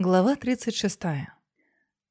Глава 36.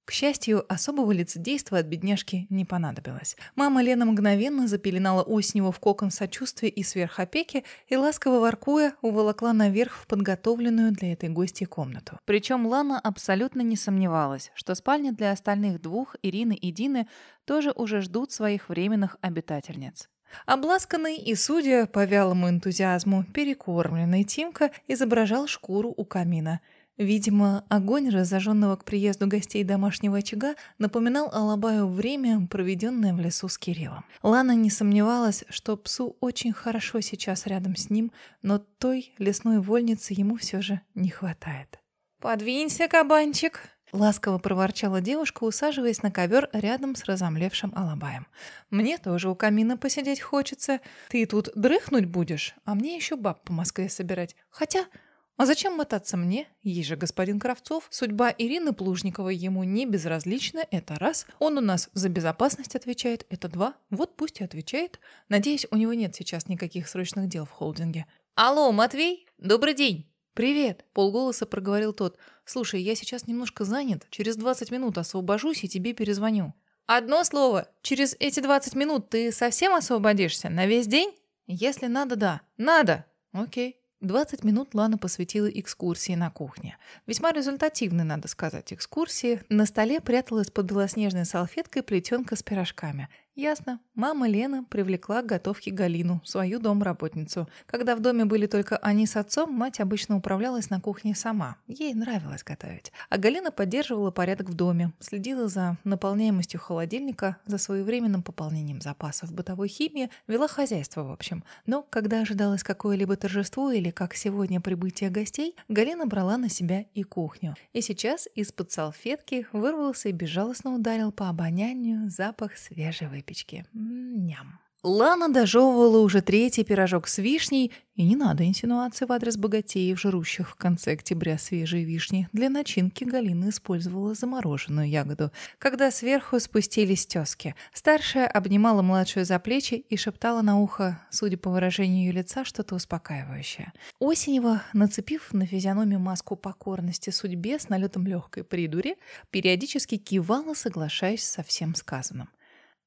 К счастью, особого лицедейства от бедняжки не понадобилось. Мама Лена мгновенно запеленала Оснева в кокон сочувствия и сверхопеки и, ласково воркуя, уволокла наверх в подготовленную для этой гости комнату. Причем Лана абсолютно не сомневалась, что спальни для остальных двух, Ирины и Дины, тоже уже ждут своих временных обитательниц. Обласканный и, судя по вялому энтузиазму, перекормленный Тимка изображал шкуру у камина – Видимо, огонь разожженного к приезду гостей домашнего очага напоминал Алабаю время, проведенное в лесу с Кириллом. Лана не сомневалась, что псу очень хорошо сейчас рядом с ним, но той лесной вольницы ему все же не хватает. «Подвинься, кабанчик!» — ласково проворчала девушка, усаживаясь на ковер рядом с разомлевшим Алабаем. «Мне тоже у камина посидеть хочется. Ты тут дрыхнуть будешь, а мне еще баб по Москве собирать. Хотя а зачем мотаться мне? Есть же господин Кравцов. Судьба Ирины Плужниковой ему не безразлична, это раз. Он у нас за безопасность отвечает, это два. Вот пусть и отвечает. Надеюсь, у него нет сейчас никаких срочных дел в холдинге. Алло, Матвей, добрый день. «Привет!» – полголоса проговорил тот. «Слушай, я сейчас немножко занят. Через 20 минут освобожусь и тебе перезвоню». «Одно слово. Через эти 20 минут ты совсем освободишься? На весь день?» «Если надо, да». «Надо!» «Окей». 20 минут Лана посвятила экскурсии на кухне. Весьма результативной, надо сказать, экскурсии. На столе пряталась под белоснежной салфеткой плетенка с пирожками. Ясно. Мама Лена привлекла к готовке Галину, свою домработницу. Когда в доме были только они с отцом, мать обычно управлялась на кухне сама. Ей нравилось готовить. А Галина поддерживала порядок в доме, следила за наполняемостью холодильника, за своевременным пополнением запасов бытовой химии, вела хозяйство в общем. Но когда ожидалось какое-либо торжество или, как сегодня, прибытие гостей, Галина брала на себя и кухню. И сейчас из-под салфетки вырвался и безжалостно ударил по обонянию запах свежей выпечки. Ням. Лана дожевывала уже третий пирожок с вишней, и не надо инсинуаций в адрес богатеев, жрущих в конце октября свежие вишни. Для начинки Галина использовала замороженную ягоду. Когда сверху спустились тёзки, старшая обнимала младшую за плечи и шептала на ухо, судя по выражению ее лица, что-то успокаивающее. Осенева, нацепив на физиономию маску покорности судьбе с налетом легкой придури, периодически кивала, соглашаясь со всем сказанным.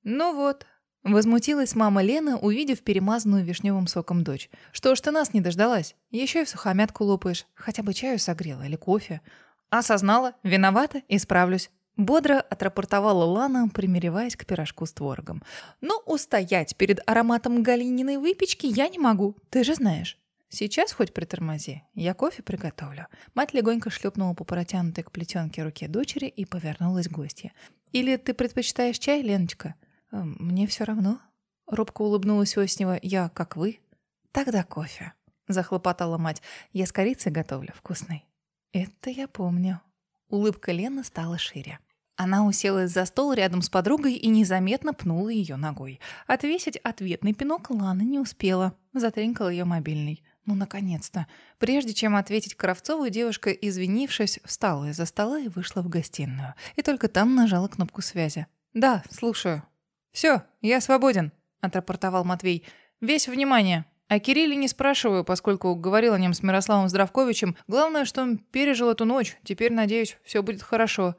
«Ну вот», — возмутилась мама Лена, увидев перемазанную вишневым соком дочь. «Что ж ты нас не дождалась? Еще и в сухомятку лопаешь. Хотя бы чаю согрела или кофе». «Осознала, виновата, исправлюсь». Бодро отрапортовала Лана, примиреваясь к пирожку с творогом. «Но устоять перед ароматом Галининой выпечки я не могу, ты же знаешь». «Сейчас хоть притормози, я кофе приготовлю». Мать легонько шлепнула по протянутой к плетенке руке дочери и повернулась к гостье. «Или ты предпочитаешь чай, Леночка?» Эм, «Мне все равно». Робко улыбнулась Оснева. «Я, как вы». «Тогда кофе», — захлопотала мать. «Я с корицей готовлю, вкусный». «Это я помню». Улыбка Лены стала шире. Она уселась за стол рядом с подругой и незаметно пнула ее ногой. Отвесить ответный пинок Лана не успела. Затренькал ее мобильный. Ну, наконец-то. Прежде чем ответить Кравцову, девушка, извинившись, встала из-за стола и вышла в гостиную. И только там нажала кнопку связи. «Да, слушаю». «Все, я свободен», — отрапортовал Матвей. «Весь внимание. О Кирилле не спрашиваю, поскольку говорил о нем с Мирославом Здравковичем. Главное, что он пережил эту ночь. Теперь, надеюсь, все будет хорошо».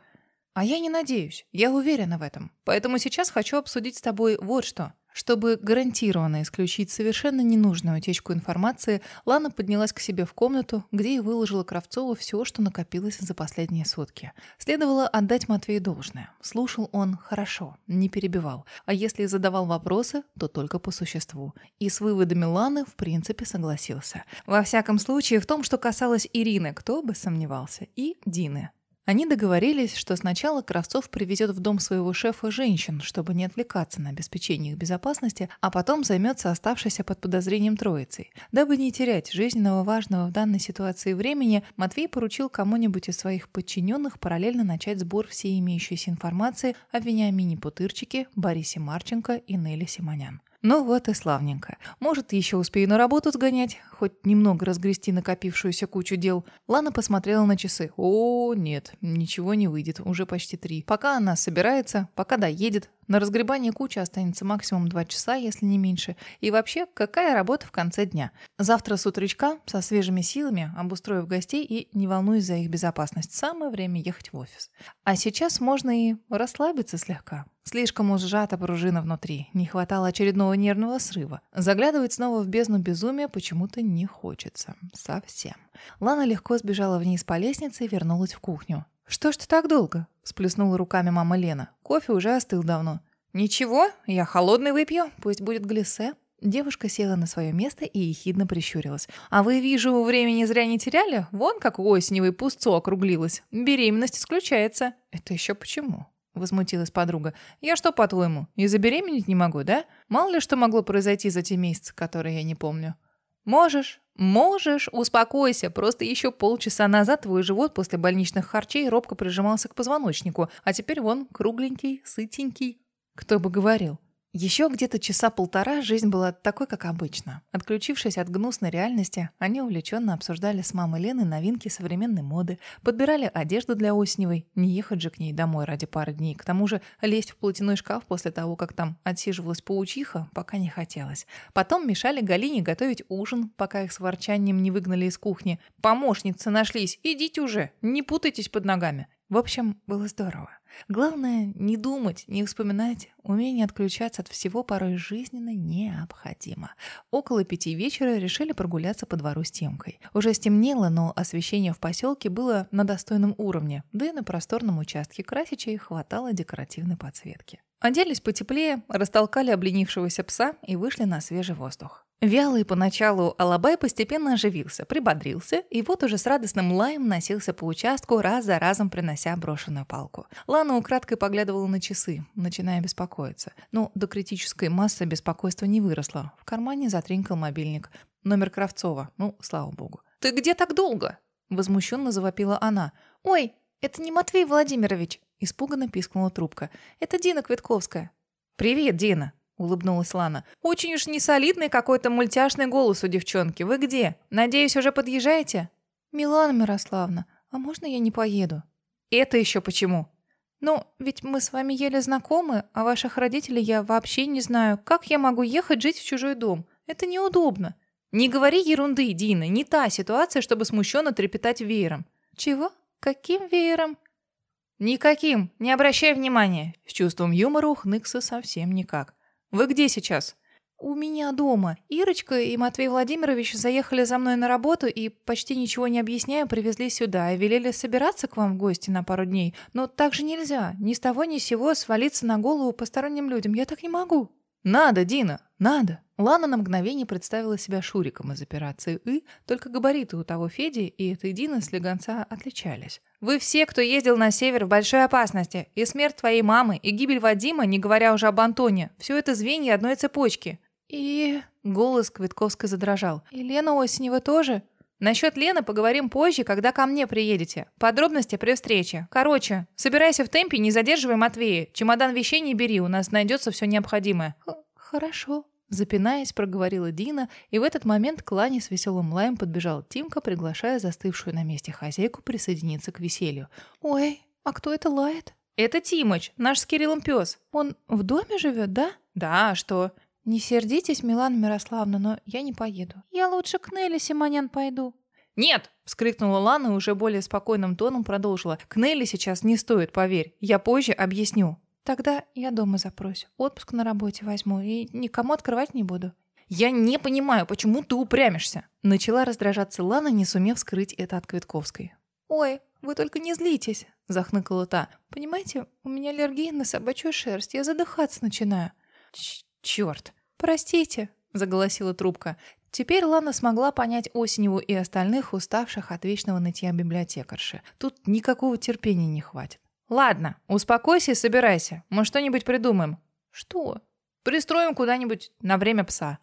«А я не надеюсь. Я уверена в этом. Поэтому сейчас хочу обсудить с тобой вот что». Чтобы гарантированно исключить совершенно ненужную утечку информации, Лана поднялась к себе в комнату, где и выложила Кравцову все, что накопилось за последние сутки. Следовало отдать Матвею должное. Слушал он хорошо, не перебивал. А если задавал вопросы, то только по существу. И с выводами Ланы, в принципе, согласился. Во всяком случае, в том, что касалось Ирины, кто бы сомневался, и Дины. Они договорились, что сначала Кравцов привезет в дом своего шефа женщин, чтобы не отвлекаться на обеспечение их безопасности, а потом займется оставшейся под подозрением троицей. Дабы не терять жизненного важного в данной ситуации времени, Матвей поручил кому-нибудь из своих подчиненных параллельно начать сбор всей имеющейся информации о Вениамине Путырчике, Борисе Марченко и Нелли Симонян. Ну вот и славненько. Может, еще успею на работу сгонять, хоть немного разгрести накопившуюся кучу дел. Лана посмотрела на часы. О, нет, ничего не выйдет, уже почти три. Пока она собирается, пока доедет, на разгребание кучи останется максимум два часа, если не меньше. И вообще, какая работа в конце дня? Завтра с утречка, со свежими силами, обустроив гостей и не волнуясь за их безопасность, самое время ехать в офис. А сейчас можно и расслабиться слегка. Слишком уж сжата пружина внутри, не хватало очередного нервного срыва. Заглядывать снова в бездну безумия почему-то не хочется. Совсем. Лана легко сбежала вниз по лестнице и вернулась в кухню. «Что ж ты так долго?» – сплеснула руками мама Лена. «Кофе уже остыл давно». «Ничего, я холодный выпью, пусть будет глиссе». Девушка села на свое место и ехидно прищурилась. «А вы, вижу, времени зря не теряли? Вон как осеневый пустцо округлилось. Беременность исключается». «Это еще почему?» — возмутилась подруга. «Я что, по-твоему, и забеременеть не могу, да? Мало ли что могло произойти за те месяцы, которые я не помню». «Можешь, можешь, успокойся. Просто еще полчаса назад твой живот после больничных харчей робко прижимался к позвоночнику, а теперь вон кругленький, сытенький». Кто бы говорил. Еще где-то часа полтора жизнь была такой, как обычно. Отключившись от гнусной реальности, они увлеченно обсуждали с мамой Леной новинки современной моды, подбирали одежду для Осеневой, не ехать же к ней домой ради пары дней. К тому же лезть в платяной шкаф после того, как там отсиживалась паучиха, пока не хотелось. Потом мешали Галине готовить ужин, пока их с ворчанием не выгнали из кухни. «Помощницы нашлись, идите уже, не путайтесь под ногами». В общем, было здорово. Главное, не думать, не вспоминать. Умение отключаться от всего порой жизненно необходимо. Около пяти вечера решили прогуляться по двору с Темкой. Уже стемнело, но освещение в поселке было на достойном уровне, да и на просторном участке Красичей хватало декоративной подсветки. Оделись потеплее, растолкали обленившегося пса и вышли на свежий воздух. Вялый поначалу Алабай постепенно оживился, прибодрился, и вот уже с радостным лаем носился по участку, раз за разом принося брошенную палку. Лана украдкой поглядывала на часы, начиная беспокоиться. Но до критической массы беспокойства не выросло. В кармане затринкал мобильник. Номер Кравцова. Ну, слава богу. «Ты где так долго?» Возмущенно завопила она. «Ой, это не Матвей Владимирович!» Испуганно пискнула трубка. «Это Дина Квитковская». «Привет, Дина!» — улыбнулась Лана. «Очень уж несолидный какой-то мультяшный голос у девчонки. Вы где? Надеюсь, уже подъезжаете?» «Милана Мирославна, а можно я не поеду?» «Это еще почему?» «Ну, ведь мы с вами еле знакомы, а ваших родителей я вообще не знаю. Как я могу ехать жить в чужой дом? Это неудобно». «Не говори ерунды, Дина, не та ситуация, чтобы смущенно трепетать веером». «Чего? Каким веером?» «Никаким, не обращай внимания». С чувством юмора ухныкся совсем никак. Вы где сейчас?» «У меня дома. Ирочка и Матвей Владимирович заехали за мной на работу и, почти ничего не объясняя, привезли сюда и велели собираться к вам в гости на пару дней. Но так же нельзя. Ни с того ни с сего свалиться на голову посторонним людям. Я так не могу». «Надо, Дина, надо!» Лана на мгновение представила себя Шуриком из операции «И», только габариты у того Феди и этой Дины слегонца отличались. «Вы все, кто ездил на север, в большой опасности. И смерть твоей мамы, и гибель Вадима, не говоря уже об Антоне. Все это звенья одной цепочки». «И...» — голос Квитковской задрожал. «И Лена Осенева тоже?» Насчет Лены поговорим позже, когда ко мне приедете. Подробности при встрече. Короче, собирайся в темпе, не задерживай Матвея. Чемодан вещей не бери, у нас найдется все необходимое. Хорошо. Запинаясь, проговорила Дина, и в этот момент к Лане с веселым лаем подбежал Тимка, приглашая застывшую на месте хозяйку присоединиться к веселью. «Ой, а кто это лает?» «Это Тимыч, наш с Кириллом пес. Он в доме живет, да?» «Да, а что?» «Не сердитесь, Милана Мирославна, но я не поеду. Я лучше к Нелли Симонян пойду». «Нет!» — вскрикнула Лана и уже более спокойным тоном продолжила. «К Нелли сейчас не стоит, поверь. Я позже объясню». «Тогда я дома запрось. Отпуск на работе возьму и никому открывать не буду». «Я не понимаю, почему ты упрямишься?» Начала раздражаться Лана, не сумев скрыть это от Квитковской. «Ой, вы только не злитесь», — захныкала та. «Понимаете, у меня аллергия на собачью шерсть. Я задыхаться начинаю». Ч «Черт!» «Простите», — заголосила трубка. Теперь Лана смогла понять Осеневу и остальных, уставших от вечного нытья библиотекарши. Тут никакого терпения не хватит. «Ладно, успокойся и собирайся. Мы что-нибудь придумаем». «Что?» «Пристроим куда-нибудь на время пса».